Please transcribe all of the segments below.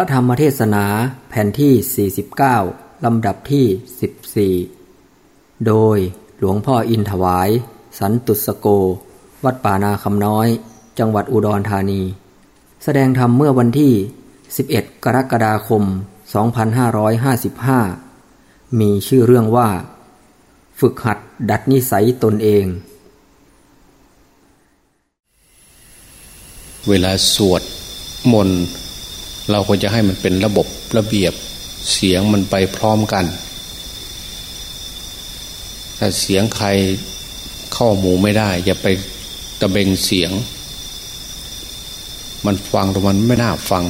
ระธรรมเทศนาแผ่นที่ 49 ลำดับที่ 14 โดยหลวงพ่ออินถวาย สันตุสโก วัดป่านาคำน้อย จังหวัดอุดรธานี แสดงธรรมเมื่อวันที่ 11 กรกฎาคม 2555 มีชื่อเรื่องว่า ฝึกหัดดัดนิสัยตนเอง เวลาสวดมนต์ เราควรจะให้มันเป็นระบบระเบียบเสียงมันไปพร้อมกัน ถ้าเสียงใครเข้าหมูไม่ได้ อย่าไปตะเบงเสียง มันฟังแต่มันไม่น่าฟัง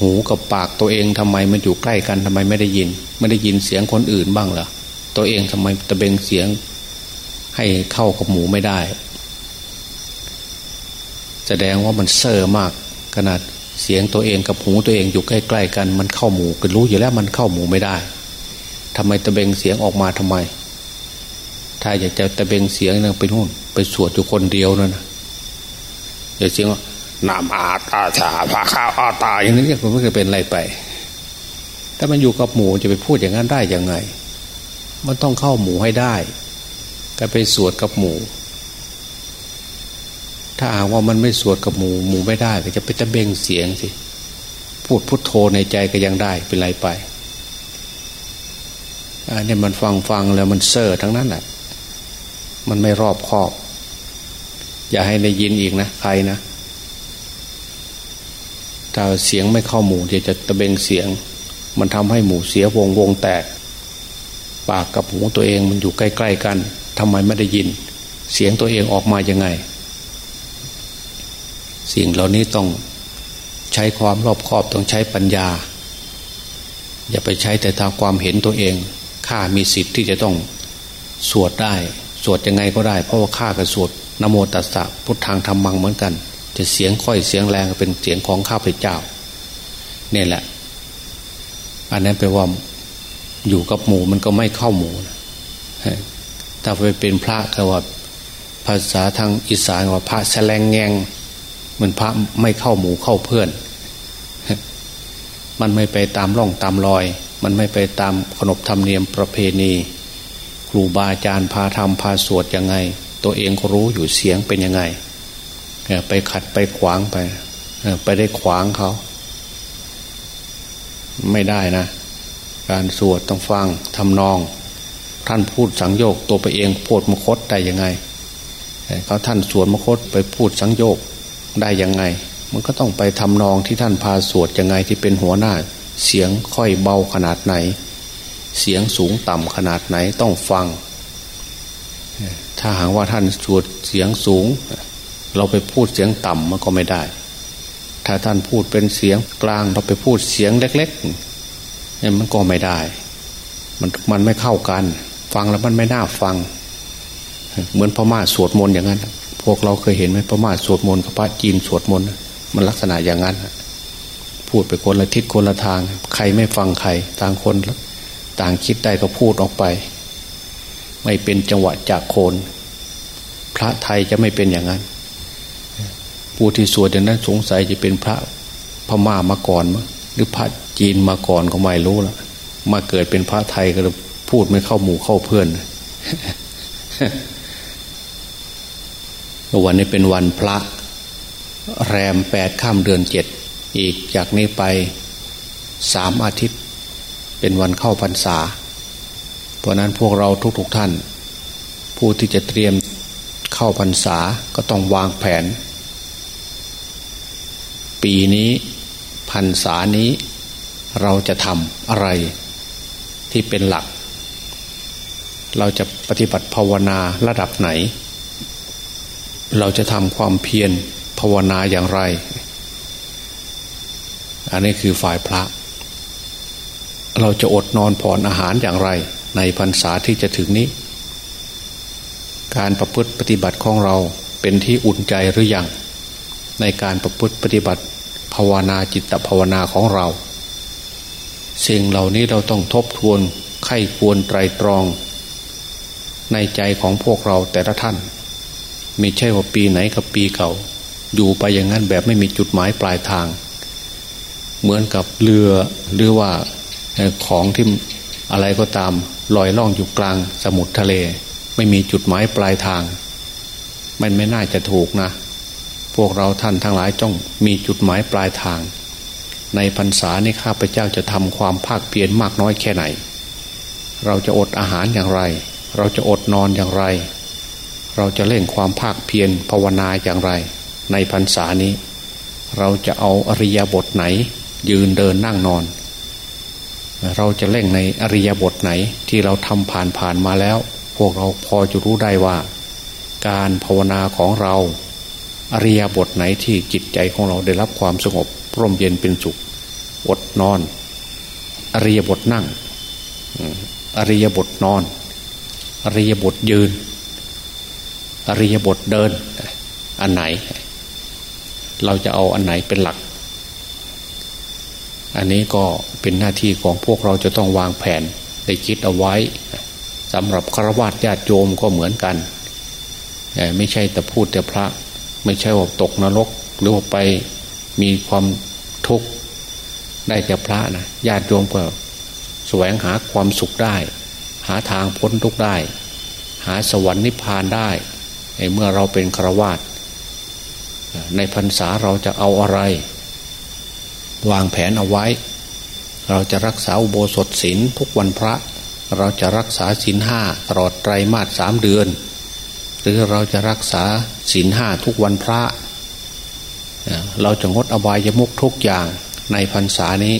หูกับปากตัวเองทำไมมันอยู่ใกล้กันทำไมไม่ได้ยิน ไม่ได้ยินเสียงคนอื่นบ้างเหรอตัวเองทำไมตะเบงเสียง ให้เข้ากับหมูไม่ได้ แสดงว่ามันเซ่อมากขนาด เสียงตัวเองกับหูตัวเองอยู่ใกล้ๆกัน มันเข้าหมูก็รู้อยู่แล้วมันเข้าหมูไม่ได้ทำไมตะเบงเสียงออกมาทำไม ถ้าอยากจะตะเบงเสียงนึงไปนู่นไปสวดอยู่คนเดียวนั่นนะอย่าเสียงว่านามอาตาชาพาข้าวอาตาอย่างนี้มันไม่เคยเป็นอะไรไป ถ้ามันอยู่กับหมูจะไปพูดอย่างนั้นได้ยังไง มันต้องเข้าหมูให้ได้ก็ไปสวดกับหมู ถ้าหากว่ามันไม่สวดกับหมูหมูไม่ได้ก็จะไปตะเบงเสียงสิพูดพุทโธในใจก็ยังได้เป็นไรไปอันนี้มันฟังฟังแล้วมันเซ่อทั้งนั้นแหละมันไม่รอบคอบ อย่าให้ได้ยินอีกนะใครนะถ้าเสียงไม่เข้าหมูจะจะตะเบงเสียง มันทำให้หมูเสียวงวงแตก ปากกับหูตัวเองมันอยู่ใกล้ ๆ กันทำไมไม่ได้ยิน เสียงตัวเองออกมายังไง สิ่งเหล่านี้ต้องใช้ความรอบคอบต้องใช้ปัญญา อย่าไปใช้แต่ตามความเห็นตัวเองข้ามีสิทธิ์ที่จะต้องสวดได้ สวดยังไงก็ได้ เพราะว่าข้ากับสวดนโมตัสสะพุทธังธรรมังเหมือนกัน จะเสียงค่อยเสียงแรงเป็นเสียงของข้าพเจ้าเนี่ยแหละ อันนั้นแปลว่าอยู่กับหมูมันก็ไม่เข้าหมูถ้าไปเป็นพระก็ว่าภาษาทางอีสานว่าพระแสลงแงง มันพระไม่เข้าหมู่เข้าเพื่อน มันไม่ไปตามร่องตามรอย มันไม่ไปตามขนบธรรมเนียมประเพณี ครูบาอาจารย์พาทำพาสวดยังไง ตัวเองก็รู้อยู่เสียงเป็นยังไงไปขัดไปขวางไปไปได้ขวางเขา ไม่ได้นะ การสวดต้องฟังทำนอง ท่านพูดสังโยกตัวไปเองพูดมคตได้ยังไงเขาท่านสวดมคตไปพูดสังโยก ได้ยังไง มันก็ต้องไปทำนองที่ท่านพาสวดยังไงที่เป็นหัวหน้า เสียงค่อยเบาขนาดไหน เสียงสูงต่ำขนาดไหนต้องฟัง ถ้าหากว่าท่านสวดเสียงสูง เราไปพูดเสียงต่ำมันก็ไม่ได้ ถ้าท่านพูดเป็นเสียงกลางเราไปพูดเสียงเล็กๆนี่มันก็ไม่ได้ มันมันไม่เข้ากัน ฟังแล้วมันไม่น่าฟัง เหมือนพม่าสวดมนต์อย่างนั้น พวกเราเคยเห็นไหมพม่าสวดมนต์กับพระจีนสวดมนต์มันลักษณะอย่างนั้น พูดไปคนละทิศคนละทาง ใครไม่ฟังใครต่างคน ต่างคิดได้ก็พูดออกไป ไม่เป็นจังหวะจากโคน พระไทยจะไม่เป็นอย่างนั้นผู้ที่สวดอย่างนั้นสงสัยจะเป็นพระพม่ามาก่อนมั้งหรือพระจีนมาก่อนก็ไม่รู้ละมาเกิดเป็นพระไทยก็พูดไม่เข้าหมู่เข้าเพื่อน วันนี้เป็นวันพระ แรมแปดข้ามเดือนเจ็ด อีกจากนี้ไปสามอาทิตย์ เป็นวันเข้าพรรษา เพราะนั้นพวกเราทุกๆทท่าน ผู้ที่จะเตรียมเข้าพรรษาก็ต้องวางแผน ปีนี้พรรษานี้เราจะทำอะไรที่เป็นหลัก เราจะปฏิบัติภาวนาระดับไหน เราจะทำความเพียรภาวนาอย่างไร อันนี้คือฝ่ายพระ เราจะอดนอนผ่อนอาหารอย่างไร ในพรรษาที่จะถึงนี้ การประพฤติปฏิบัติของเราเป็นที่อุ่นใจหรืออยังในการประพฤติปฏิบัติภาวนาจิตภาวนาของเรา สิ่งเหล่านี้เราต้องทบทวนไข้ควรไตรตรอง ในใจของพวกเราแต่ละท่าน ไม่ใช่ว่าปีไหนกับปีเก่า อยู่ไปอย่างนั้นแบบไม่มีจุดหมายปลายทาง เหมือนกับเรือหรือว่าของที่อะไรก็ตามลอยล่องอยู่กลางสมุทรทะเล ไม่มีจุดหมายปลายทาง มันไม่น่าจะถูกนะ พวกเราท่านทั้งหลายจ้องมีจุดหมายปลายทาง ในพรรษานี้ข้าพเจ้าจะทำความภาคเพียรมากน้อยแค่ไหน เราจะอดอาหารอย่างไร เราจะอดนอนอย่างไร เราจะเล่งความภาคเพียรภาวนาอย่างไร ในพรรษานี้ เราจะเอาอริยบทไหน ยืนเดินนั่งนอน เราจะเล่งในอริยบทไหนที่เราทำผ่านผ่านมาแล้ว พวกเราพอจะรู้ได้ว่า การภาวนาของเราอริยบทไหนที่จิตใจของเราได้รับความสงบร่มเย็นเป็นสุข อดนอน อริยบทนั่ง อริยบทนอน อริยบทยืน อริยบทเดิน อันไหน เราจะเอาอันไหนเป็นหลัก อันนี้ก็เป็นหน้าที่ของพวกเราจะต้องวางแผนได้คิดเอาไว้สำหรับฆรวาสญาติโยมก็เหมือนกัน ไม่ใช่แต่พูดแต่พระ ไม่ใช่ว่าตกนรก หรือว่าไปมีความทุกข์ได้แต่พระนะญาติโยมก็แสวงหาความสุขได้ หาทางพ้นทุกข์ได้ หาสวรรค์นิพพานได้ เมื่อเราเป็นฆรวาสในพรรษาเราจะเอาอะไร วางแผนเอาไว้ เราจะรักษาอุโบสถศีลทุกวันพระ เราจะรักษาศีลห้าตลอดไตรมาสสามเดือน หรือเราจะรักษาศีลห้าทุกวันพระ เราจะงดอบายมุกทุกอย่างในพรรษานี้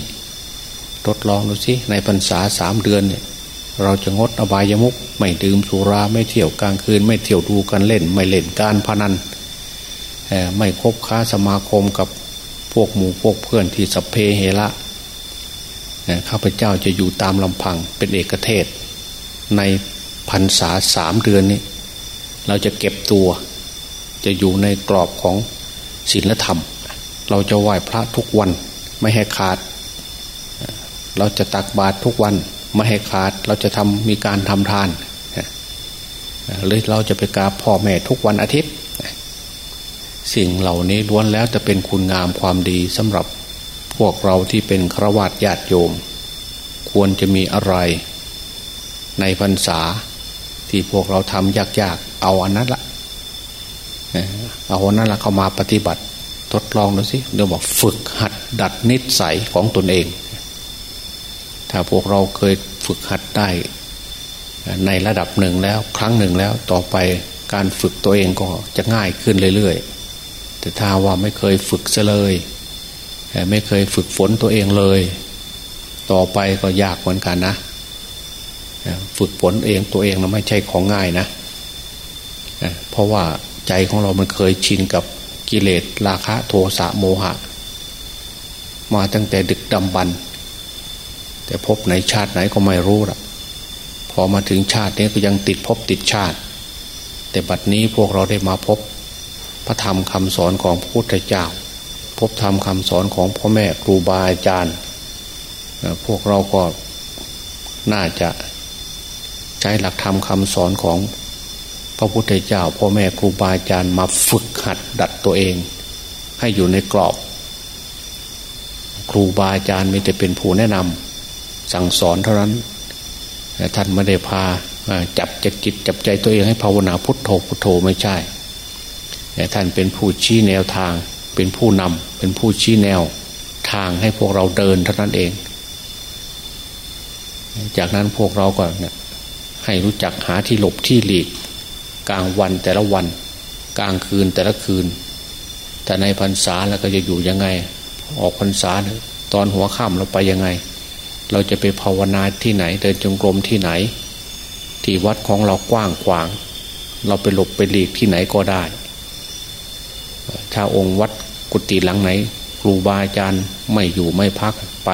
ทดลองดูสิในพรรษาสามเดือนเนี่ย เราจะงดอบายมุกไม่ดื่มสุราไม่เที่ยวกลางคืน ไม่เที่ยวดูกันเล่น ไม่เล่นการพนันไม่คบค้าสมาคมกับพวกหมู่พวกเพื่อนที่สเพเฮระข้าพเจ้าจะอยู่ตามลำพังเป็นเอกเทศ ในพรรษาสามเดือนนี้ เราจะเก็บตัว จะอยู่ในกรอบของศีลธรรม เราจะไหว้พระทุกวันไม่ให้ขาด เราจะตักบาตรทุกวัน ไม่ให้ขาดเราจะทำมีการทำทานหรือเราจะไปกราบพ่อแม่ทุกวันอาทิตย์ สิ่งเหล่านี้ล้วนแล้วจะเป็นคุณงามความดีสำหรับพวกเราที่เป็นครวญญาติโยม ควรจะมีอะไร ในพรรษาที่พวกเราทำยากๆ เอาอันนั้นละเอาอันนั้นละเข้ามาปฏิบัติ ทดลองดูสิเดี๋ยวบอกฝึกหัดดัดนิสัยของตนเอง ถ้าพวกเราเคยฝึกหัดได้ ในระดับหนึ่งแล้วครั้งหนึ่งแล้วต่อไปการฝึกตัวเองก็จะง่ายขึ้นเรื่อยๆ แต่ถ้าว่าไม่เคยฝึกเลยไม่เคยฝึกฝนตัวเองเลย ต่อไปก็ยากเหมือนกันนะฝึกฝนเองตัวเองเราไม่ใช่ของง่ายนะเพราะว่าใจของเรามันเคยชินกับกิเลสราคะโทสะโมหะ มาตั้งแต่ดึกดำบรร แต่พบไหนชาติไหนก็ไม่รู้ละพอมาถึงชาตินี้ก็ยังติดพบติดชาติ แต่บัดนี้พวกเราได้มาพบ พระธรรมคำสอนของพระพุทธเจ้า พบธรรมคำสอนของพ่อแม่ครูบาอาจารย์ พวกเราก็น่าจะใช้หลักธรรมคำสอนของพระพุทธเจ้าพ่อแม่ครูบาอาจารย์มาฝึกหัดดัดตัวเอง ให้อยู่ในกรอบ ครูบาอาจารย์ไม่จะเป็นผู้แนะนำ สั่งสอนเท่านั้นท่านไม่ได้พาจับจับจิตจับใจตัวเองให้ภาวนาพุทโธพุทโธไม่ใช่แต่ท่านเป็นผู้ชี้แนวทาง เป็นผู้นำเป็นผู้ชี้แนวทางให้พวกเราเดินเท่านั้นเอง จากนั้นพวกเราก็เนี่ยให้รู้จักหาที่หลบที่หลีก กลางวันแต่ละวัน กลางคืนแต่ละคืน แต่ในพรรษาแล้วก็จะอยู่ยังไง ออกพรรษาตอนหัวค่ำเราไปยังไง เราจะไปภาวนาที่ไหน เดินจงกรมที่ไหน ที่วัดของเรากว้างขวาง เราไปหลบไปหลีกที่ไหนก็ได้ ถ้าองค์วัดกุฏิหลังไหนครูบาอาจารย์ไม่อยู่ไม่พักไป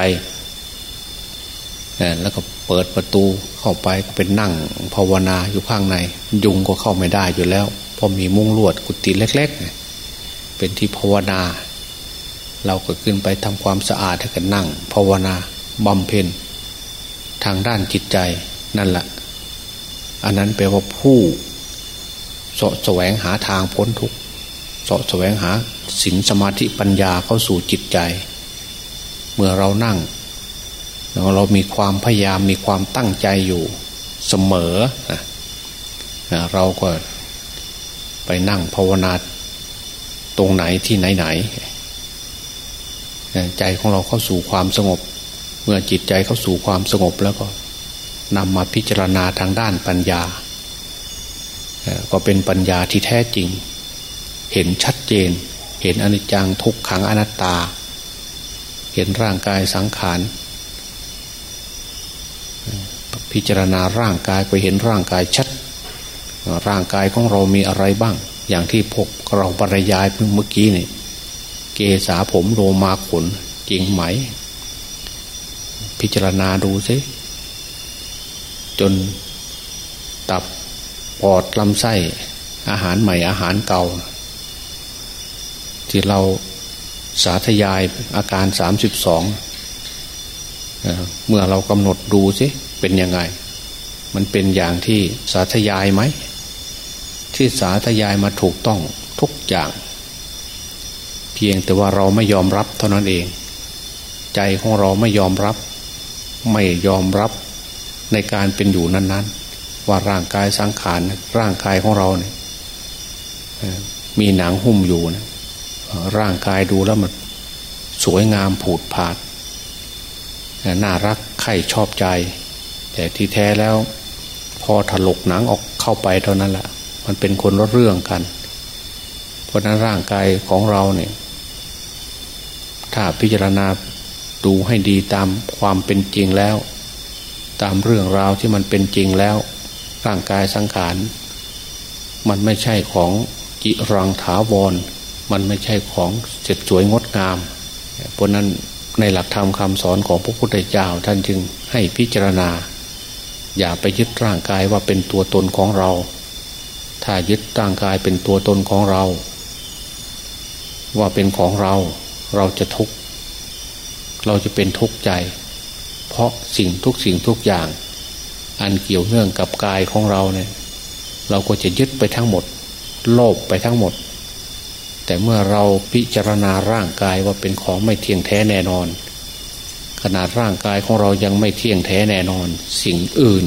แล้วก็เปิดประตูเข้าไปก็เป็นนั่งภาวนาอยู่ข้างใน ยุงก็เข้าไม่ได้อยู่แล้วเพราะมีมุ้งลวดกุฏิเล็ก ๆ เป็นที่ภาวนา เราก็ขึ้นไปทำความสะอาดให้กันนั่งภาวนา บำเพ็ญทางด้านจิตใจนั่นแหละอันนั้นแปลว่าผู้สแสวงหาทางพ้นทุกข์สะแสวงหาศีลสมาธิปัญญาเข้าสู่จิตใจ เมื่อเรานั่ง เรามีความพยายามมีความตั้งใจอยู่เสมอ เราก็ไปนั่งภาวนาตรงไหนที่ไหนไหน ใจของเราเข้าสู่ความสงบ มื่อจิตใจเข้าสู่ความสงบแล้วก็นำมาพิจารณาทางด้านปัญญา ก็เป็นปัญญาที่แท้จริง เห็นชัดเจน เห็นอนิจจังทุกขังอนัตตา เห็นร่างกายสังขารพิจารณาร่างกายไปเห็นร่างกายชัด ร่างกายของเรามีอะไรบ้าง อย่างที่พกเราบรรยายเมื่อกี้นี่เกษาผมโลมาขนจริงไหม พิจารณาดูซิจนตับปอดลำไส้อาหารใหม่อาหารเก่า ที่เราสาธยายอาการสามสิบสองเมื่อเรากำหนดดูสิเป็นยังไง มันเป็นอย่างที่สาธยายไหม ที่สาธยายมาถูกต้องทุกอย่าง เพียงแต่ว่าเราไม่ยอมรับเท่านั้นเอง ใจของเราไม่ยอมรับ ไม่ยอมรับในการเป็นอยู่นั้น ๆ ว่าร่างกายสังขารร่างกายของเราเนี่ยมีหนังหุ้มอยู่นะร่างกายดูแล้วมันสวยงามผุดผาดน่ารักใครชอบใจ แต่ที่แท้แล้ว พอถลกหนังออกเข้าไปเท่านั้นแหละมันเป็นคนละเรื่องกัน เพราะนั้นร่างกายของเราเนี่ย ถ้าพิจารณา ดูให้ดีตามความเป็นจริงแล้ว ตามเรื่องราวที่มันเป็นจริงแล้ว ร่างกายสังขาร มันไม่ใช่ของจิรังถาวร มันไม่ใช่ของเสร็จสวยงดงาม เพราะนั้นในหลักธรรมคำสอนของพระพุทธเจ้าท่านจึงให้พิจารณา อย่าไปยึดร่างกายว่าเป็นตัวตนของเรา ถ้ายึดร่างกายเป็นตัวตนของเรา ว่าเป็นของเราเราจะทุกข์ เราจะเป็นทุกข์ใจ เพราะสิ่งทุกสิ่งทุกอย่าง อันเกี่ยวเนื่องกับกายของเราเนี่ย เราก็จะยึดไปทั้งหมด โลภไปทั้งหมด แต่เมื่อเราพิจารณาร่างกายว่าเป็นของไม่เที่ยงแท้แน่นอน ขนาดร่างกายของเรายังไม่เที่ยงแท้แน่นอน สิ่งอื่น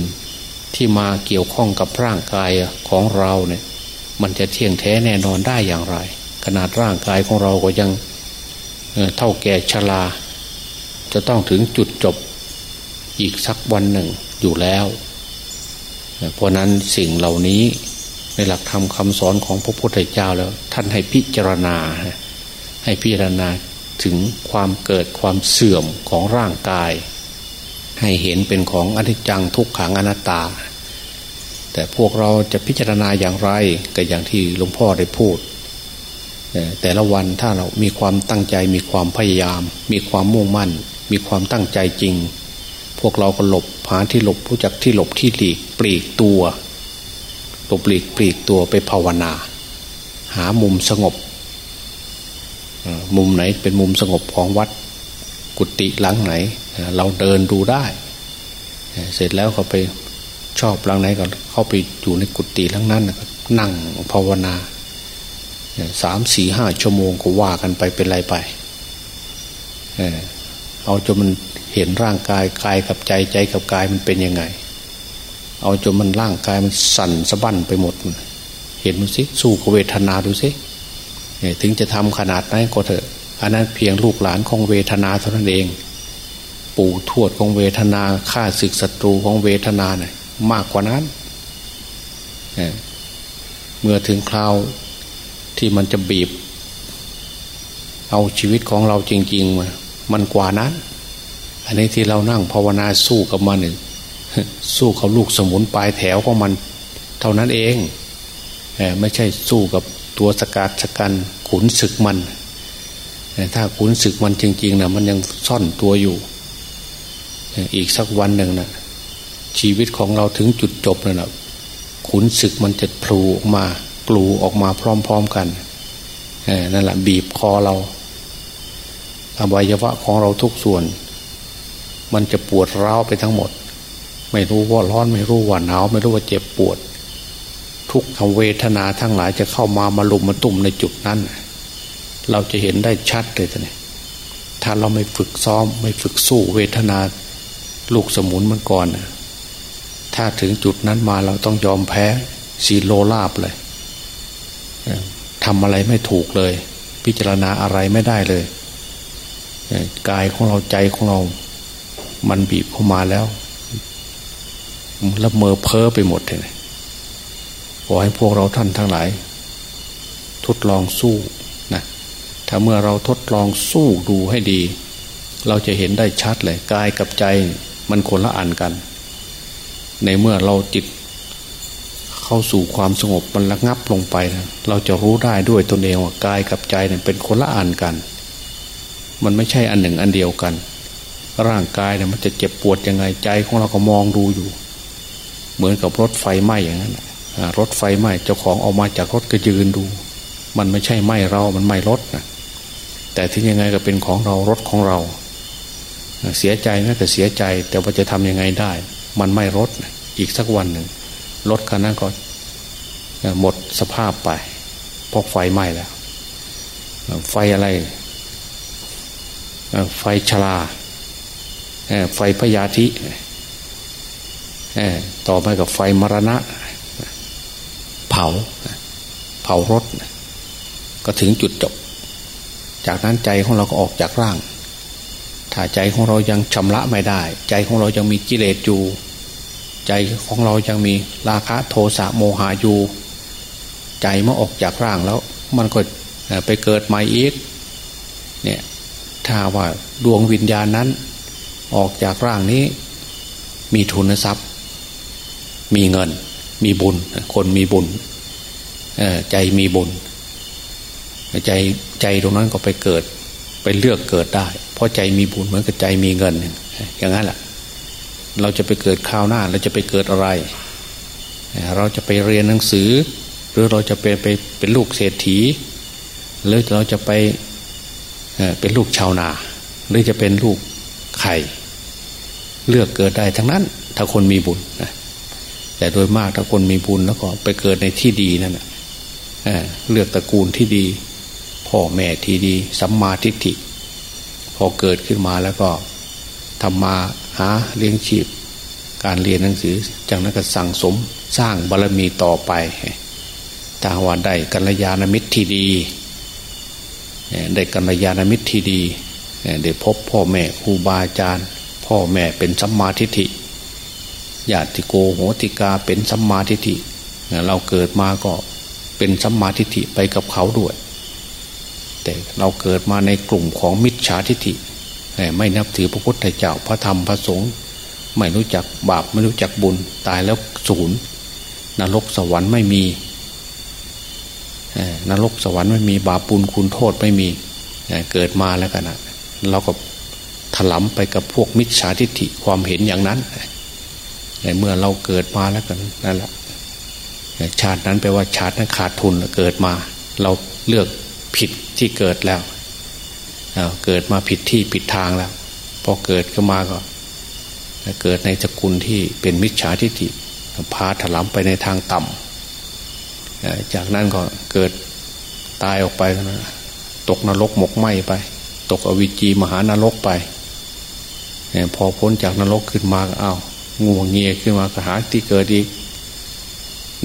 ที่มาเกี่ยวข้องกับร่างกายของเราเนี่ย มันจะเที่ยงแท้แน่นอนได้อย่างไร ขนาดร่างกายของเราก็ยังเท่าแก่ชรา จะต้องถึงจุดจบอีกสักวันหนึ่งอยู่แล้ว เพราะนั้นสิ่งเหล่านี้ในหลักธรรมคาสอนของพระพุทธเจ้าแล้ว ท่านให้พิจารณา ให้พิจารณาถึงความเกิดความเสื่อมของร่างกาย ให้เห็นเป็นของอนิจจังทุกขังอนัตตา แต่พวกเราจะพิจารณาอย่างไรก็อย่างที่หลวงพ่อได้พูด แต่ละวันถ้าเรามีความตั้งใจมีความพยายาม มีความมุ่งมั่น มีความตั้งใจจริง พวกเราก็หลบหาที่หลบรู้จักที่หลบที่หลีกปลีกตัวลบปลีกปลีกตัวไปภาวนา หามุมสงบ มุมไหนเป็นมุมสงบของวัดกุฏิหลังไหน เราเดินดูได้ เสร็จแล้วเขาไปชอบหลังไหนก็เข้าไปอยู่ในกุฏิหลังนั้นนั่งภาวนาสามสี่ห้าชั่วโมงก็ว่ากันไปเป็นไรไป เอาจนมันเห็นร่างกายกายกับใจใจกับกายมันเป็นยังไง เอาจนมันร่างกายมันสั่นสะบั้นไปหมด เห็นดูสิสู้กับเวทนาดูสิถึงจะทำขนาดไหนก็เถอะอันนั้นเพียงลูกหลานของเวทนาเท่านั้นเอง ปู่ทวดของเวทนาฆ่าศึกศัตรูของเวทนาเนี่ยมากกว่านั้นเมื่อถึงคราวที่มันจะบีบ เอาชีวิตของเราจริงๆมา มันกว่านั้น อันนี้ที่เรานั่งภาวนาสู้กับมันหนึ่งสู้เขาลูกสมุนปลายแถวของมัน เท่านั้นเองไม่ใช่สู้กับตัวสกัดสกันขุนศึกมันถ้าขุนศึกมันจริงๆนะมันยังซ่อนตัวอยู่ อีกสักวันหนึ่งนะชีวิตของเราถึงจุดจบแล้วนะขุนศึกมันจะพลูออกมากลูออกมาพร้อม ๆกันนั่นแหละบีบคอเรา อวัยวะของเราทุกส่วน มันจะปวดร้าวไปทั้งหมด ไม่รู้ว่าร้อนไม่รู้ว่าหนาวไม่รู้ว่าเจ็บปวด ทุกขเวทนาทั้งหลายจะเข้ามามาลุมมาตุ่มในจุดนั้น เราจะเห็นได้ชัดเลยท่านถ้าเราไม่ฝึกซ้อม ไม่ฝึกสู้เวทนาลูกสมุนมันก่อนถ้าถึงจุดนั้นมาเราต้องยอมแพ้สีโลลาบเลยทำอะไรไม่ถูกเลย พิจารณาอะไรไม่ได้เลย กายของเราใจของเรา มันบีบเข้ามาแล้วแล้วเมอเพ้อไปหมดเลยขอให้พวกเราท่านทั้งหลาย ทดลองสู้นะถ้าเมื่อเราทดลองสู้ดูให้ดี เราจะเห็นได้ชัดเลยกายกับใจมันคนละอันกัน ในเมื่อเราจิตเข้าสู่ความสงบมันระงับลงไปนะเราจะรู้ได้ด้วยตนเองว่ากายกับใจเนี่ยเป็นคนละอันกัน มันไม่ใช่อันหนึ่งอันเดียวกัน ร่างกายเนี่ยมันจะเจ็บปวดยังไงใจของเราก็มองดูอยู่ เหมือนกับรถไฟไหม้อย่างนั้นรถไฟไหม้เจ้าของออกมาจากรถก็ยืนดู มันไม่ใช่ไหม้เรา มันไหม้รถนะแต่ที่ยังไงก็เป็นของเรารถของเรา เสียใจนะแต่เสียใจ แต่ว่าจะทำยังไงได้ มันไหม้รถอีกสักวันหนึ่งรถคันนั้นก็หมดสภาพไปเพราะไฟไหม้แล้ว ไฟอะไร ไฟชลาไฟพยาธิต่อไปกับไฟมรณะ เผา เผารถ ก็ถึงจุดจบ จากนั้นใจของเราก็ออกจากร่าง ถ้าใจของเรายังชำระไม่ได้ ใจของเรายังมีกิเลสอยู่ใจของเรายังมีราคะโทสะโมหะอยู่ ใจเมื่อออกจากร่างแล้ว มันก็ไปเกิดใหม่อีกเนี่ย ถ้าว่าดวงวิญญาณนั้น ออกจากร่างนี้ มีทุนทรัพย์ มีเงิน มีบุญ คนมีบุญใจมีบุญ ใจใจตรงนั้นก็ไปเกิด ไปเลือกเกิดได้ เพราะใจมีบุญเหมือนกับใจมีเงิน อย่างนั้นแหละเราจะไปเกิดข้าวหน้าเราจะไปเกิดอะไร เราจะไปเรียนหนังสือ หรือเราจะไปไปเป็นลูกเศรษฐี หรือเราจะไป เป็นลูกชาวนา หรือจะเป็นลูกไข่เลือกเกิดได้ทั้งนั้น ถ้าคนมีบุญนะแต่โดยมากถ้าคนมีบุญแล้วก็ไปเกิดในที่ดีนั่นแหละเลือกตระกูลที่ดี พ่อแม่ที่ดีสัมมาทิฏฐิพอเกิดขึ้นมาแล้วก็ทำมาหาเลี้ยงชีพ การเรียนหนังสือจากนั้นก็สั่งสมสร้างบารรมีต่อไป ถ้าวันได้กัลยาณมิตรที่ดี ได้กัลยาณมิตรที่ดีได้พบพ่อแม่ครูบาอาจารย์ พ่อแม่เป็นสัมมาทิฏฐิญาติโกโหติกาเป็นสัมมาทิฏฐิเราเกิดมาก็เป็นสัมมาทิฏฐิไปกับเขาด้วย แต่เราเกิดมาในกลุ่มของมิจฉาทิฏฐิไม่นับถือพระพุทธเจ้าพระธรรมพระสงฆ์ไม่รู้จักบาปไม่รู้จักบุญตายแล้วศูนย์นรกสวรรค์ไม่มี นรกสวรรค์ไม่มีบาปบุญคุณโทษไม่มีเกิดมาแล้วกันนะเราก็ถลำไปกับพวกมิจฉาทิฏฐิความเห็นอย่างนั้นในเมื่อเราเกิดมาแล้วกันนั่นแหละชาตินั้นแปลว่าชาตินั้นขาดทุนเกิดมา เราเลือกผิดที่เกิดแล้วเกิดมาผิดที่ผิดทางแล้วพอเกิดก็มาก็เกิดในสกุลที่เป็นมิจฉาทิฏฐิพาถลำไปในทางต่ำ จากนั้นก็เกิดตายออกไปนะตกนรกหมกไหมไป ตกอวิจีมหานรกไปพอพ้นจากนรกขึ้นมาอ้าวงวงเงียขึ้นมากระหาที่เกิดอีก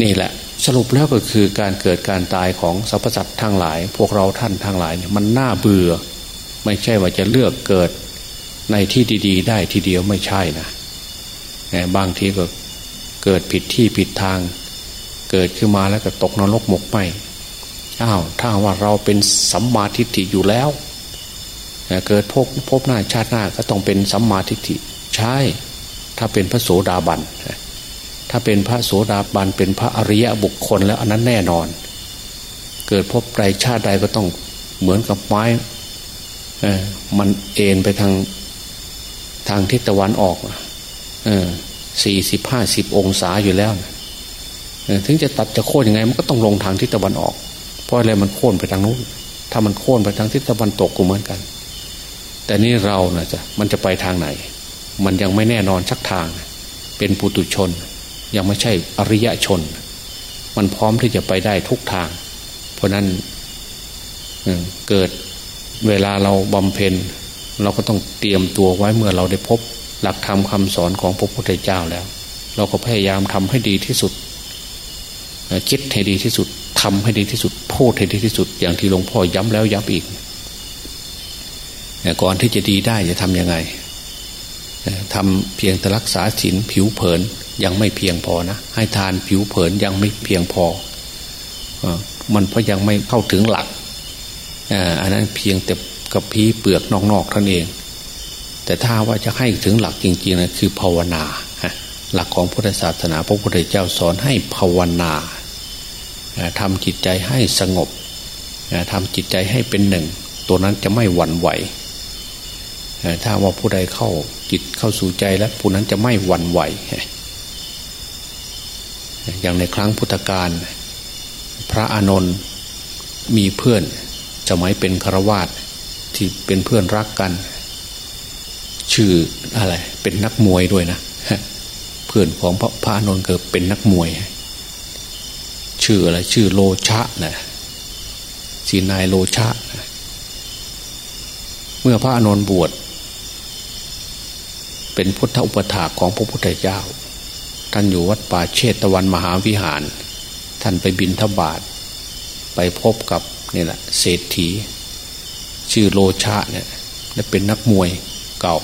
นี่แหละ สรุปแล้วก็คือการเกิดการตายของสรรพสัตว์ทั้งหลาย พวกเราท่านทั้งหลายเนี่ยมันน่าเบื่อ ไม่ใช่ว่าจะเลือกเกิดในที่ดี ๆ ได้ทีเดียวไม่ใช่นะบางทีก็เกิดผิดที่ผิดทาง เกิดขึ้นมาแล้วก็ตกนรกหมกไหมอ้าวถ้าว่าเราเป็นสัมมาทิฏฐิอยู่แล้วเกิดพบพบหน้าชาติหน้าก็ต้องเป็นสัมมาทิฏฐิใช่ ถ้าเป็นพระโสดาบันถ้าเป็นพระโสดาบันเป็นพระอริยะบุคคลแล้วอันนั้นแน่นอน เกิดพบใดชาติใดก็ต้องเหมือนกับไม้มันเอ็นไปทางทางทิศตะวันออกสี่สิบห้าสิบองศาอยู่แล้ว ถึงจะตัดจะโค่นยังไง มันก็ต้องลงทางทิศตะวันออก เพราะอะไรมันโค่นไปทางนู้น ถ้ามันโค่นไปทางทิศตะวันตกก็เหมือนกัน แต่นี่เรานะจ๊ะมันจะไปทางไหน มันยังไม่แน่นอนสักทาง เป็นปุตุชน ยังไม่ใช่อริยชน มันพร้อมที่จะไปได้ทุกทาง เพราะนั้นเกิดเวลาเราบำเพ็ญ เราก็ต้องเตรียมตัวไว้เมื่อเราได้พบ หลักธรรมคาสอนของพระพุทธเจ้าแล้ว เราก็พยายามทำให้ดีที่สุด คิดให้ดีที่สุดทำให้ดีที่สุด พูดให้ดีที่สุด อย่างที่หลวงพ่อย้ำแล้วย้ำอีกก่อนที่จะดีได้จะทำยังไงทำเพียงแต่รักษาศีลผิวเผินยังไม่เพียงพอนะให้ทานผิวเผินยังไม่เพียงพอมันเพราะยังไม่เข้าถึงหลักอันนั้นเพียงแต่กับพีเปลือกนอกๆท่านเอง แต่ถ้าว่าจะให้ถึงหลักจริงๆนะคือภาวนาหลักของพุทธศาสนาพระพุทธเจ้าสอนให้ภาวนา ทำจิตใจให้สงบทำจิตใจให้เป็นหนึ่ง ตัวนั้นจะไม่หวั่นไหวถ้าว่าผู้ใดเข้าจิตเข้าสู่ใจแล้วผู้นั้นจะไม่หวั่นไหว อย่างในครั้งพุทธกาลพระอานนท์มีเพื่อนสมัยเป็นฆราวาสที่เป็นเพื่อนรักกัน ชื่ออะไร เป็นนักมวยด้วยนะ เพื่อนของพระพระอานนท์เกิดเป็นนักมวย ชื่ออะไรชื่อโลชะนะสีนายโลชะนะเมื่อพระอานนท์บวช เป็นพุทธอุปถาของพระพุทธเจ้า ท่านอยู่วัดป่าเชตวันมหาวิหาร ท่านไปบินทบาท ไปพบกับนี่แหละเศรษฐี ชื่อโลชะเนี่ยและเป็นนักมวยเก่า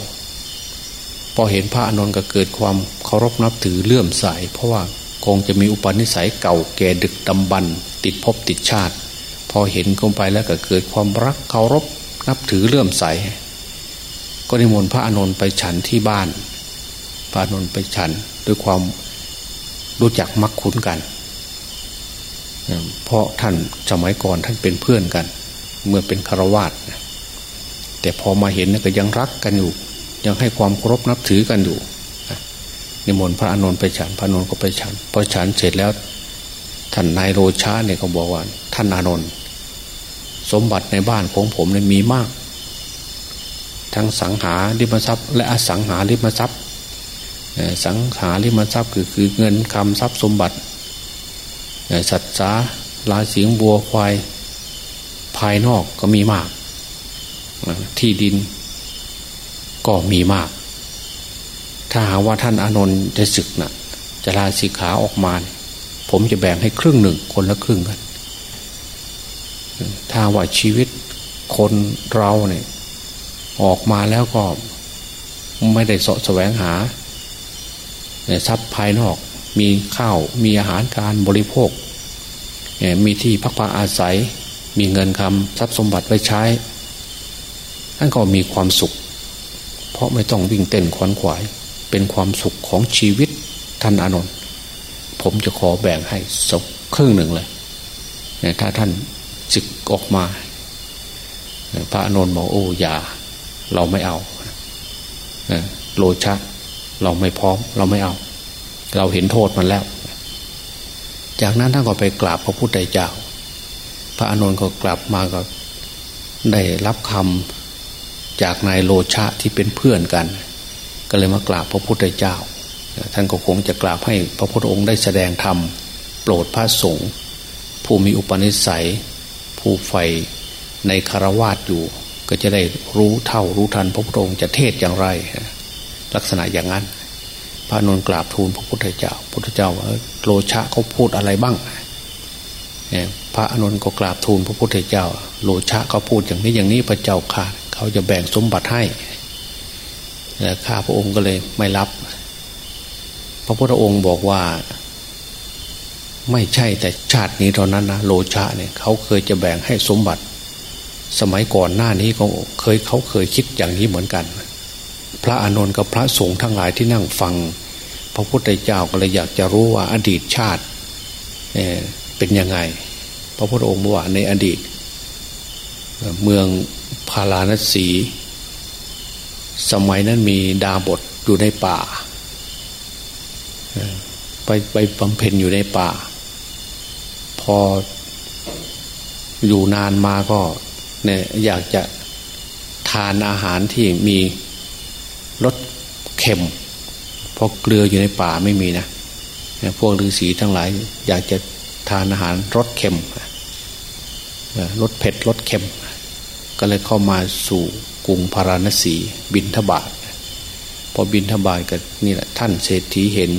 พอเห็นพระอนนท์ก็เกิดความเคารพนับถือเลื่อมใสเพราะว่า คงจะมีอุปนิสัยเก่าแก่ดึกดำบรรติดภพติดชาติ พอเห็นเข้าไปแล้วก็เกิดความรักเคารพนับถือเลื่อมใส ก็นิมนต์พระอานนท์ไปฉันที่บ้าน พระอานนท์ไปฉันด้วยความรู้จักมักคุ้นกัน เพราะท่านสมัยก่อนท่านเป็นเพื่อนกัน เมื่อเป็นคารวาสแต่พอมาเห็นก็ยังรักกันอยู่ ยังให้ความเคารพนับถือกันอยู่ นิมนต์พระอานนท์ไปฉัน พระอานนท์ก็ไปฉันพอฉันเสร็จแล้ว ท่านนายโรชาเนี่ยเขาบอกว่า ท่านอานนท์สมบัติในบ้านของผมเนี่ยมีมาก ทั้งสังหาริมทรัพย์ และอสังหาริมทรัพย์สังหาริมทรัพย์คือคือเงินคำทรัพย์สมบัติสัตว์สาลาสิงบัวควาย ภายนอกก็มีมาก ที่ดินก็มีมาก ถ้าหาว่าท่านอานนท์จะศึกนะ่ะ จะลาสิขาออกมา ผมจะแบ่งให้ครึ่งหนึ่งคนละครึ่งกัน ถ้าว่าชีวิตคนเราเนี่ยออกมาแล้วก็ไม่ได้สะแสวงหาทรัพย์ภายนอกมีข้าวมีอาหารการบริโภค มีที่พักผ่อนอาศัย มีเงินคำทรัพย์สมบัติไว้ใช้ท่านก็มีความสุข เพราะไม่ต้องวิ่งเต้นขวนขวาย เป็นความสุขของชีวิตท่านอานนท์ผมจะขอแบ่งให้สักครึ่งหนึ่งเลยถ้าท่านจึกออกมา พระอานนท์บอกโอ้ย่าเราไม่เอาโลชะเราไม่พร้อม เราไม่เอา เราเห็นโทษมันแล้ว จากนั้นท่านก็ไปกราบพระพุทธเจ้า พระอนุนก็กลับมาก็ได้รับคำจากนายโลชะที่เป็นเพื่อนกัน ก็เลยมากราบพระพุทธเจ้า ท่านก็คงจะกราบให้พระพุทธองค์ได้แสดงธรรมโปรดพระสงฆ์ผู้มีอุปนิสัย ผู้ใฝ่ในคารวาสอยู่ ก็จะได้รู้เท่ารู้ทันพระพุทธองค์จะเทศอย่างไร ลักษณะอย่างนั้น พระนนกราบทูลพระพุทธเจ้า พุทธเจ้าโลชะเขาพูดอะไรบ้างพระอนุนก็กราบทูลพระพุทธเจ้า โลชะเขาพูดอย่างนี้อย่างนี้พระเจ้าค่ะ เขาจะแบ่งสมบัติให้ ข้าพระองค์ก็เลยไม่รับ พระพุทธองค์บอกว่า ไม่ใช่แต่ชาตินี้เท่านั้นนะโลชะเนี่ยเขาเคยจะแบ่งให้สมบัติ สมัยก่อนหน้านี้เขาเคยเขาเคยคิดอย่างนี้เหมือนกัน พระอานนท์กับพระสงฆ์ทั้งหลายที่นั่งฟัง พระพุทธเจ้าก็เลยอยากจะรู้ว่าอดีตชาติเป็นยังไง พระพุทธองค์บอกว่าในอดีต เมืองพาราณสี สมัยนั้นมีดาบทอยู่ในป่า ไปไปบำเพ็ญอยู่ในป่า พออยู่นานมาก็เนี่ยอยากจะทานอาหารที่มีรสเค็มเพราะเกลืออยู่ในป่าไม่มีนะพวกฤาษีทั้งหลาย อยากจะทานอาหารรสเค็มรสเผ็ดรสเค็ม ก็เลยเข้ามาสู่ กรุงพาราณสีบินทบาทพอบินทบาทก็นี่แหละท่านเศรษฐีเห็น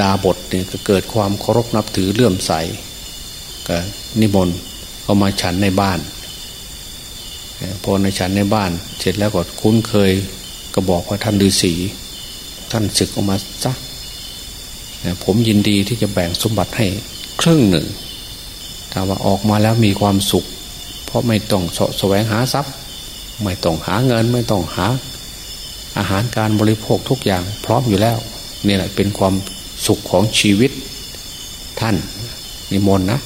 ดาบทเนี่ยก็เกิดความเคารพนับถือเลื่อมใสก็นิมนต์เข้ามาฉันในบ้านพอในฉันในบ้าน เสร็จแล้วก็คุ้นเคยก็บอกว่าท่านฤาษีท่านศึกออกมาซักผมยินดีที่จะแบ่งสมบัติให้ครึ่งหนึ่งถ้าว่าออกมาแล้วมีความสุข เพราะไม่ต้องสแสวงหาทรัพย์ ไม่ต้องหาเงินไม่ต้องหา อาหารการบริโภคทุกอย่าง พร้อมอยู่แล้วนี่แหละเป็นความสุขของชีวิตท่านนิมนต์นะ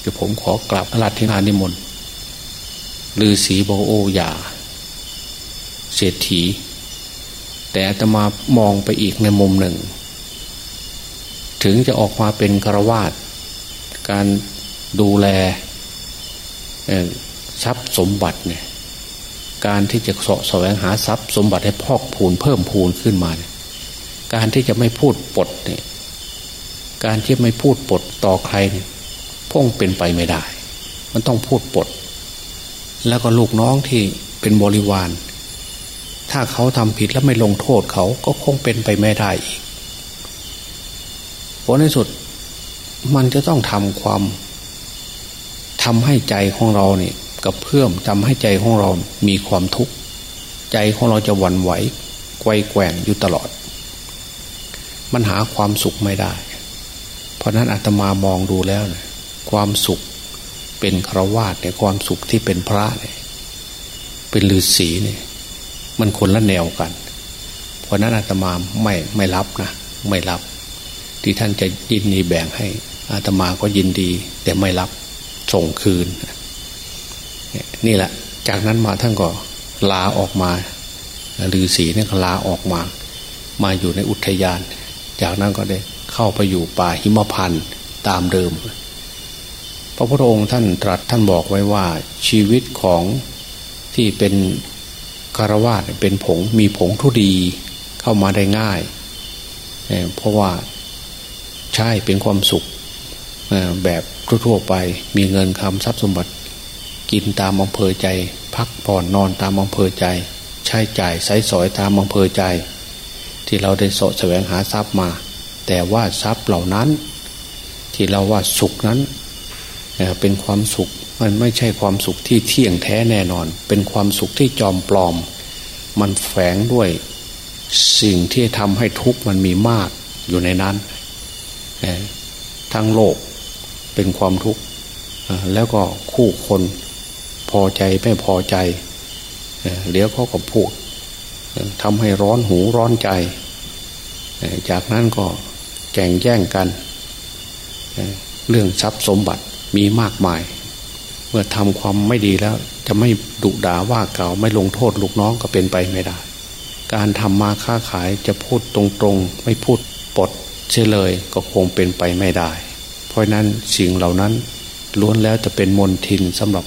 เดี๋ยวผมขอกลับอรัตินานิมนต์ลือสีโบโอยาเศรษฐี แต่จะมามองไปอีกในมุมหนึ่ง ถึงจะออกมาเป็นกระวาดการดูแลทรัพย์สมบัติเนี่ย การที่จะสะแสวงหาทรัพย์ สมบัติให้พอกพูนเพิ่มพูนขึ้นมาเนี่ยการที่จะไม่พูดปดเนี่ยการที่ไม่พูดปดต่อใครเนี่ยพ่งเป็นไปไม่ได้ มันต้องพูดปด แล้วก็ลูกน้องที่เป็นบริวาร ถ้าเขาทำผิดแล้วไม่ลงโทษเขาก็คงเป็นไปไม่ได้อีกผลในสุดมันจะต้องทำความทำให้ใจของเราเนี่ย กับเพื่อมทำให้ใจของเรามีความทุกข์ใจของเราจะหวั่นไหวไกวแกว่งอยู่ตลอด มันหาความสุขไม่ได้ เพราะนั้นอาตมามองดูแล้วเนี่ยความสุขเป็นครวาสเนี่ยความสุขที่เป็นพระเนี่ยเป็นฤาษีเนี่ยมันคนละแนวกัน เพราะนั้นอาตมาไม่ไม่รับนะไม่รับ ที่ท่านจะยินดีแบ่งให้อาตมาก็ยินดี แต่ไม่รับส่งคืน นี่แหละ จากนั้นมาท่านก็ลาออกมาฤาษีนี่ก็ลาออกมา มาอยู่ในอุทยาน จากนั้นก็ได้เข้าไปอยู่ป่าหิมพานตามเดิม พระพุทธองค์ท่านตรัสท่านบอกไว้ว่าชีวิตของที่เป็นคารวาสเป็นผงมีผงทุดีเข้ามาได้ง่าย เพราะว่าใช่เป็นความสุขแบบทั่วๆไปมีเงินคำทรัพย์สมบัติ กินตามอำเภอใจ พักผ่อนนอนตามอำเภอใจ ใช้จ่ายใช้สอยตามอำเภอใจ ที่เราได้สะแสวงหาทรัพย์มา แต่ว่าทรัพย์เหล่านั้น ที่เราว่าสุขนั้นเป็นความสุขมันไม่ใช่ความสุขที่เที่ยงแท้แน่นอน เป็นความสุขที่จอมปลอม มันแฝงด้วยสิ่งที่ทำให้ทุกข์มันมีมากอยู่ในนั้นทั้งโลกเป็นความทุกข์แล้วก็คู่คน พอใจไม่พอใจเดี๋ยวเขาก็พูดทำให้ร้อนหูร้อนใจ จากนั้นก็แข่งแย่งกัน เรื่องทรัพย์สมบัติมีมากมาย เมื่อทำความไม่ดีแล้ว จะไม่ดุด่าว่าเก่าไม่ลงโทษลูกน้องก็เป็นไปไม่ได้ การทำมาค้าขายจะพูดตรงๆ ไม่พูดปดเฉลยก็คงเป็นไปไม่ได้ เพราะนั้นสิ่งเหล่านั้นล้วนแล้วจะเป็นมนทินสำหรับ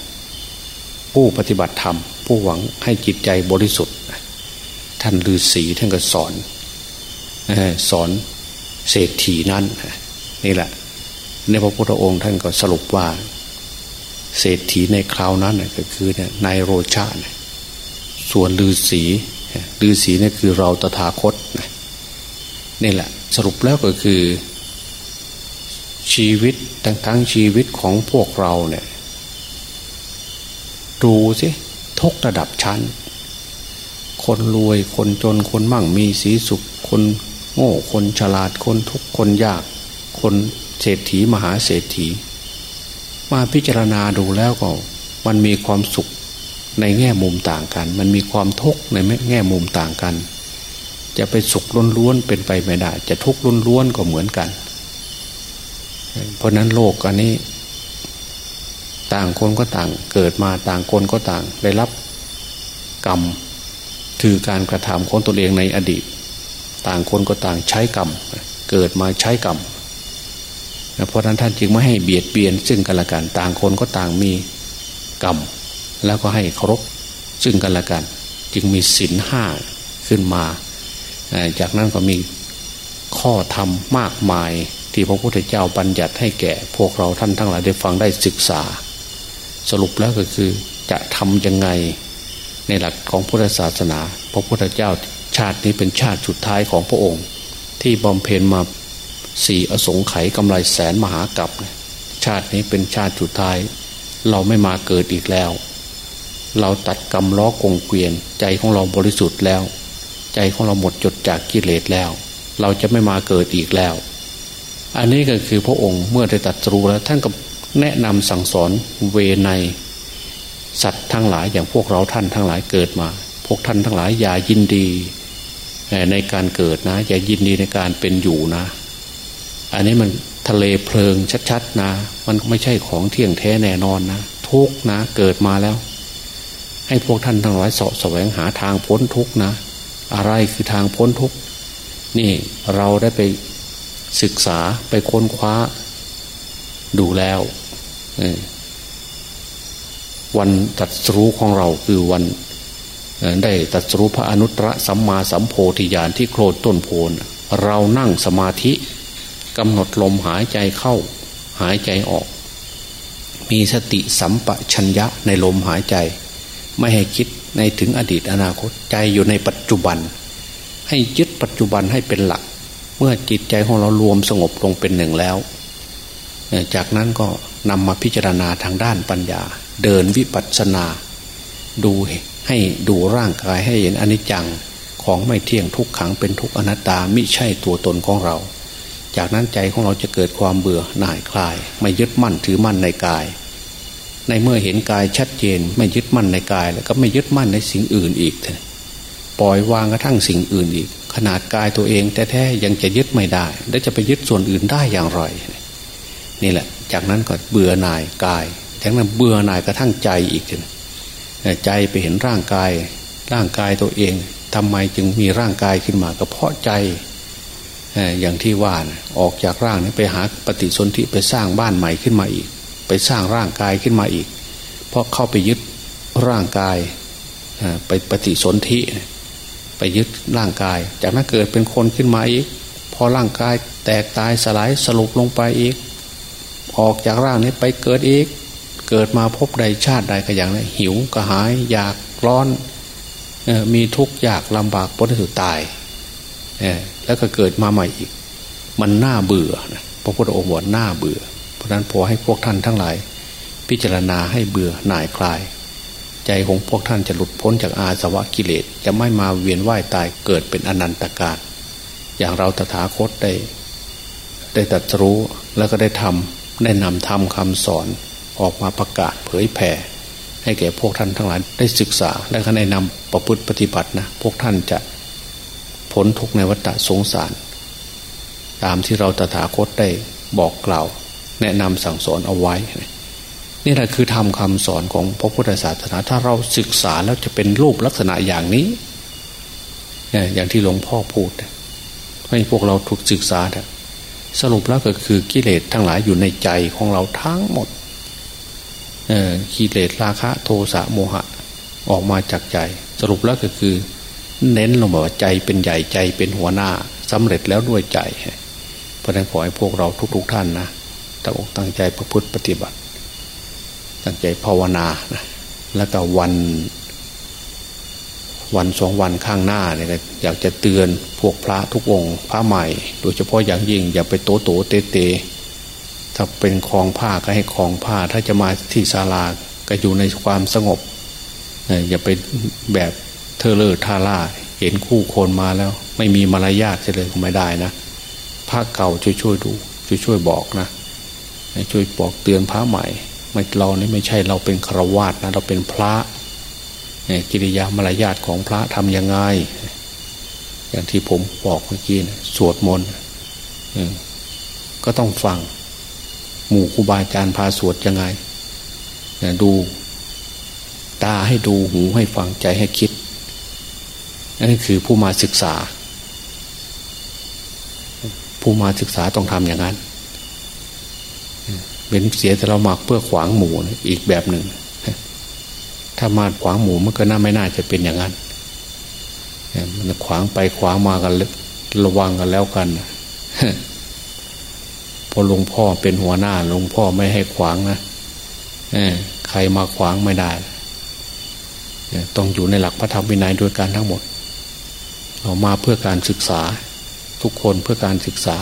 ผู้ปฏิบัติธรรม ผู้หวังให้จิตใจบริสุทธิ์ ท่านฤาษีท่านก็สอนสอนเศรษฐีนั้นนี่แหละ ในพระพุทธองค์ท่านก็สรุปว่า เศรษฐีในคราวนั้นก็คือนายโรชาส่วนฤาษีฤาษีนี่คือเราตถาคตนี่แหละ สรุปแล้วก็คือชีวิตทั้งทั้งชีวิตของพวกเราเนี่ย ดูสิทุกระดับชั้น คนรวยคนจนคนมั่งมีสีสุข คนโง่คนฉลาดคนทุกคนยาก คนเศรษฐีมหาเศรษฐี มาพิจารณาดูแล้วก็ มันมีความสุขในแง่มุมต่างกัน มันมีความทุกข์ในแง่มุมต่างกัน จะไปสุขล้วนๆเป็นไปไม่ได้ จะทุกข์ล้วนๆก็เหมือนกัน เพราะนั้นโลกอันนี้ ต่างคนก็ต่างเกิดมาต่างคนก็ต่างได้รับกรรมคือการกระทำของตนเองในอดีต ต่างคนก็ต่างใช้กรรมเกิดมาใช้กรรมเพราะนั้นท่านจึงไม่ให้เบียดเบียนซึ่งกันและกันต่างคนก็ต่างมีกรรมแล้วก็ให้เคารพซึ่งกันและกัน จึงมีศีลห้าขึ้นมา จากนั้นก็มีข้อธรรมมากมายที่พระพุทธเจ้าบัญญัติให้แก่ พวกเราท่านทั้งหลายได้ฟังได้ศึกษา สรุปแล้วก็คือจะทำยังไงในหลักของพุทธศาสนา พระพุทธเจ้าชาตินี้เป็นชาติสุดท้ายของพระองค์ ที่บำเพ็ญมาสี่อสงไขยกำไรแสนมหากรัปชาตินี้เป็นชาติสุดท้าย เราไม่มาเกิดอีกแล้ว เราตัดกรรมล้อกงเกวียนใจของเราบริสุทธิ์แล้ว ใจของเราหมดจดจากกิเลสแล้ว เราจะไม่มาเกิดอีกแล้ว อันนี้ก็คือพระองค์เมื่อได้ตัดรู้แล้วท่านก็ แนะนำสั่งสอนเวในสัตว์ทั้งหลายอย่างพวกเราท่านทั้งหลายเกิดมา พวกท่านทั้งหลายอย่ายินดีในการเกิดนะ อย่ายินดีในการเป็นอยู่นะ อันนี้มันทะเลเพลิงชัดๆนะ มันไม่ใช่ของเที่ยงแท้แน่นอนนะ ทุกนะเกิดมาแล้ว ให้พวกท่านทั้งหลายสาะแสวงหาทางพ้นทุกนะ อะไรคือทางพ้นทุกนี่เราได้ไปศึกษาไปค้นคว้า ดูแล้ว วันตัดสู้ของเราคือวันได้ตัดสู้พระอนุตตรสัมมาสัมโพธิญาณที่โคลดต้นโพนเรานั่งสมาธิกำหนดลมหายใจเข้า หายใจออก มีสติสัมปชัญญะในลมหายใจ ไม่ให้คิดในถึงอดีตอนาคตใจอยู่ในปัจจุบัน ให้ยึดปัจจุบันให้เป็นหลัก เมื่อจิตใจของเรารวมสงบลงเป็นหนึ่งแล้ว จากนั้นก็ นำมาพิจารณาทางด้านปัญญา เดินวิปัสสนา ดูให้ดูร่างกายให้เห็นอนิจจังของไม่เที่ยงทุกขังเป็นทุกอนัตตาไม่ใช่ตัวตนของเรา จากนั้นใจของเราจะเกิดความเบื่อหน่ายคลาย ไม่ยึดมั่นถือมั่นในกาย ในเมื่อเห็นกายชัดเจน ไม่ยึดมั่นในกาย แล้วก็ไม่ยึดมั่นในสิ่งอื่นอีกปล่อยวางกระทั่งสิ่งอื่นอีก ขนาดกายตัวเองแท้ๆยังจะยึดไม่ได้ แล้วจะไปยึดส่วนอื่นได้อย่างไร นี่แหละ จากนั้นก็เบื่อหน่ายกาย จากนั้นเบื่อหน่ายกระทั่งใจอีกใจไปเห็นร่างกาย ร่างกายตัวเองทำไมจึงมีร่างกายขึ้นมาก็เพราะใจอย่างที่ว่านะออกจากร่างนี้ไปหาปฏิสนธิไปสร้างบ้านใหม่ขึ้นมาอีก ไปสร้างร่างกายขึ้นมาอีก เพราะเข้าไปยึดร่างกายไปปฏิสนธิไปยึดร่างกาย จากนั้นเกิดเป็นคนขึ้นมาอีก พอร่างกายแตกตายสลายสรุปลงไปอีก ออกจากร่างนี้ไปเกิดอีก เกิดมาพบใดชาติใดก็อย่างนั้นหิวกระหาย อยากร้อนมีทุกข์อยากลำบากพ้นสุดตายแล้วก็เกิดมาใหม่อีก มันน่าเบื่อนะพระพุทธองค์บอกน่าเบื่อ เพราะนั้นพอให้พวกท่านทั้งหลาย พิจารณาให้เบื่อหน่ายคลาย ใจของพวกท่านจะหลุดพ้นจากอาสวะกิเลส จะไม่มาเวียนว่ายตายเกิดเป็นอนันตกาลอย่างเราตถาคตได้ ได้ตัดรู้แล้วก็ได้ทำ ได้นำทำคำสอนออกมาประกาศเผยแผ่ให้แก่พวกท่านทั้งหลายได้ศึกษาและก็ได้นำประพฤติปฏิบัตินะพวกท่านจะพ้นทุกในวัฏสงสาร ตามที่เราตถาคตได้บอกกล่าว แนะนำสั่งสอนเอาไว้ นี่แหละคือทำคำสอนของพระพุทธศาสนา ถ้าเราศึกษาแล้วจะเป็นรูปลักษณะอย่างนี้ อย่างที่หลวงพ่อพูดให้พวกเราถูกศึกษา สรุปแล้วก็คือกิเลสทั้งหลายอยู่ในใจของเราทั้งหมดกิเลสราคะ โทสะโมหะ ออกมาจากใจ สรุปแล้วก็คือ เน้นลงมาว่าใจเป็นใหญ่ใจเป็นหัวหน้าสำเร็จแล้วด้วยใจ เพราะนั้นขอให้พวกเราทุก ๆ ท่านนะตั้งอกตั้งใจประพฤติปฏิบัติ ตั้งใจภาวนานะแล้วก็วัน วันสองวันข้างหน้าเนี่ยอยากจะเตือนพวกพระทุกองค์พระใหม่ โดยเฉพาะอย่างยิ่งอย่าไปโตโตเตเตถ้าเป็นคลองผ้าก็ให้คลองผ้า ถ้าจะมาที่ศาลาก็อยู่ในความสงบอย่าไปแบบเธอเลอร์ท่าล่าเห็นคู่คนมาแล้ว ไม่มีมารยาทเลยไม่ได้นะพระเก่าช่วยช่วยดูช่วยช่วยบอกนะช่วยบอกเตือนพระใหม่ไม่เรานี่ไม่ใช่เราเป็นครวาสนะ เราเป็นพระ กิริยามารยาทของพระทำยังไง อย่างที่ผมบอกเมื่อกี้นะสวดมนต์ก็ต้องฟัง หมู่ครูบาอาจารย์พาสวดยังไงดูตาให้ดูหูให้ฟังใจให้คิดนั่นคือผู้มาศึกษา ผู้มาศึกษาต้องทำอย่างนั้นเป็นเสียแต่เราหมักเพื่อขวางหมู่อีกแบบหนึ่ง ถ้ามาขวางหมูมันก็น่าไม่น่าจะเป็นอย่างนั้นมันขวางไปขวางมากันระวังกันแล้วกันพอหลวงพ่อเป็นหัวหน้าหลวงพ่อไม่ให้ขวางนะใครมาขวางไม่ได้ต้องอยู่ในหลักพระธรรมวินัยโดยการทั้งหมด เรามาเพื่อการศึกษา ทุกคนเพื่อการศึกษา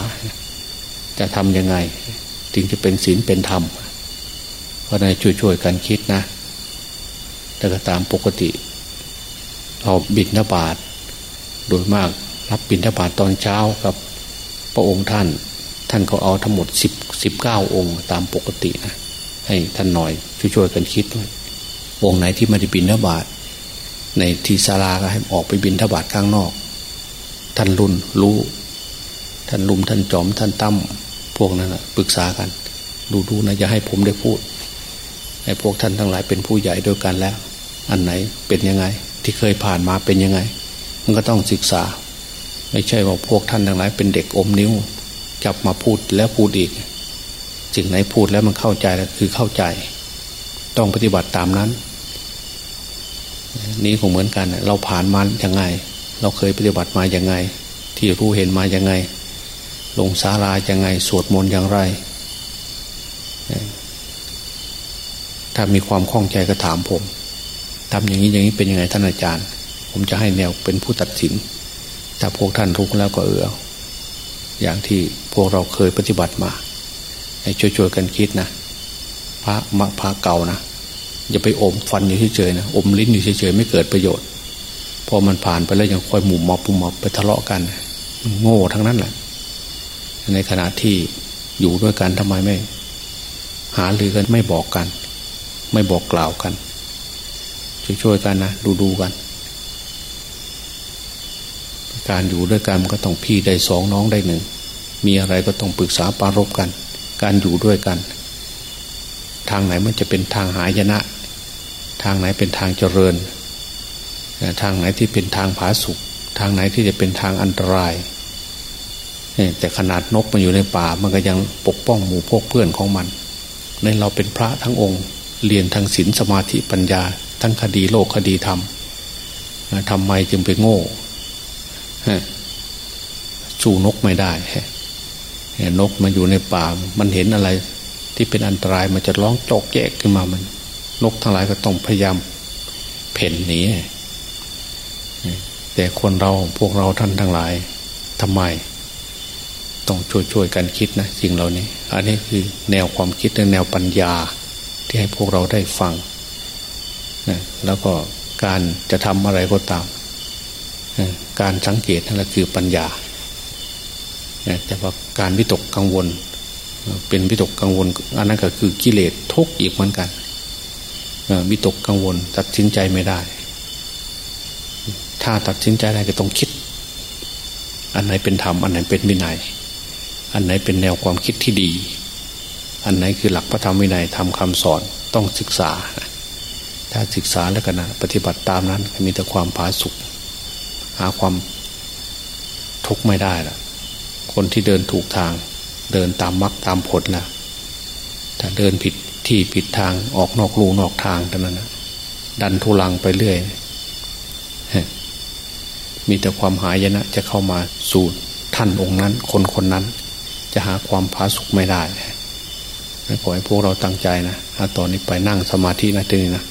จะทำยังไงจึงจะเป็นศีลเป็นธรรมเพราะในช่วยๆกันคิดนะ แต่ก็ตามปกติเราบินทบาทโดยมากรับบินทบาทตอนเช้ากับพระองค์ท่าน ท่านก็เอาทั้งหมดสิบสิบเก้าองค์ ตามปกตินะให้ท่านหน่อยช่วยๆกันคิดด้วยองค์ไหนที่ไม่ได้บินทบาทในที่ศาลาก็ให้ออกไปบินทบาทข้างนอก ท่านรุ่นรู้ ท่านลุมท่านจอมท่านตั้มพวกนั้นนะปรึกษากัน ดูๆนะอย่าให้ผมได้พูดให้พวกท่านทั้งหลายเป็นผู้ใหญ่ด้วยกันแล้ว อันไหนเป็นยังไง ที่เคยผ่านมาเป็นยังไง มันก็ต้องศึกษา ไม่ใช่ว่าพวกท่านทั้งหลายเป็นเด็กอมนิ้วจับมาพูดแล้วพูดอีกสิ่งไหนพูดแล้วมันเข้าใจแล้วคือเข้าใจ ต้องปฏิบัติตามนั้น นี้คงเหมือนกัน เราผ่านมาอย่างไง เราเคยปฏิบัติมาอย่างไง ที่รู้เห็นมาอย่างไง ลงสาราอย่างไง สวดมนต์อย่างไร ถ้ามีความคล่องใจก็ถามผม ทำอย่างนี้อย่างนี้เป็นยังไงท่านอาจารย์ ผมจะให้แนวเป็นผู้ตัดสิน ถ้าพวกท่านทุกแล้วก็เอออย่างที่พวกเราเคยปฏิบัติมา ให้ช่วยๆกันคิดนะพระมะพระเก่านะอย่าไปอมฟันอยู่เฉยๆนะอมลิ้นอยู่เฉยๆไม่เกิดประโยชน์ พอมันผ่านไปแล้วยังคอยหมู่มอบปุ่มมอบไปทะเลาะกันโง่ทั้งนั้นแหละ ในขณะที่อยู่ด้วยกันทำไมไม่ หาหรือกันไม่บอกกัน ไม่บอกกล่าวกัน ช่วยๆกันนะดูๆกัน การอยู่ด้วยกันมันก็ต้องพี่ได้สองน้องได้หนึ่งมีอะไรก็ต้องปรึกษาปารบกัน การอยู่ด้วยกัน ทางไหนมันจะเป็นทางหายนะ ทางไหนเป็นทางเจริญ ทางไหนที่เป็นทางผาสุกทางไหนที่จะเป็นทางอันตรายแต่ขนาดนกมันอยู่ในป่ามันก็ยังปกป้องหมู่พวกเพื่อนของมันในเราเป็นพระทั้งองค์ เรียนทางศีลสมาธิปัญญา ทั้งคดีโลกคดีธรรมทำไมจึงไปโง่สู้นกไม่ได้นกมันอยู่ในป่า มันเห็นอะไร ที่เป็นอันตรายมันจะร้องจอกแจกขึ้นมามัน นกทั้งหลายก็ต้องพยายามเพ่นหนีแต่คนเราพวกเราท่านทั้งหลายทำไม ต้องช่วยๆกันคิดนะสิ่งเหล่านี้ อันนี้คือแนวความคิดและแนวปัญญาที่ให้พวกเราได้ฟัง แล้วก็การจะทำอะไรก็ตาม การสังเกตนั่นแหละคือปัญญา แต่ว่าการวิตกกังวล เป็นวิตกกังวลอันนั้นก็คือกิเลสทุกข์อีกเหมือนกันวิตกกังวลตัดสินใจไม่ได้ ถ้าตัดสินใจได้ก็ต้องคิด อันไหนเป็นธรรม อันไหนเป็นวินัย อันไหนเป็นแนวความคิดที่ดี อันไหนคือหลักพระธรรมวินัยทำคำสอนต้องศึกษา ถ้าศึกษาแล้วกันนะปฏิบัติตามนั้น มีแต่ความผาสุกหาความทุกข์ไม่ได้ละคนที่เดินถูกทาง เดินตามมรรคตามผลแล้วถ้าเดินผิดที่ผิดทางออกนอกลูนอกทางเท่านั้นนะดันทุลังไปเรื่อย มีแต่ความหายนะ จะเข้ามาสู่ท่านองค์นั้น คนคนนั้น จะหาความผาสุกไม่ได้ขอให้พวกเราตั้งใจนะตอนนี้ไปนั่งสมาธินะทีนี้นะ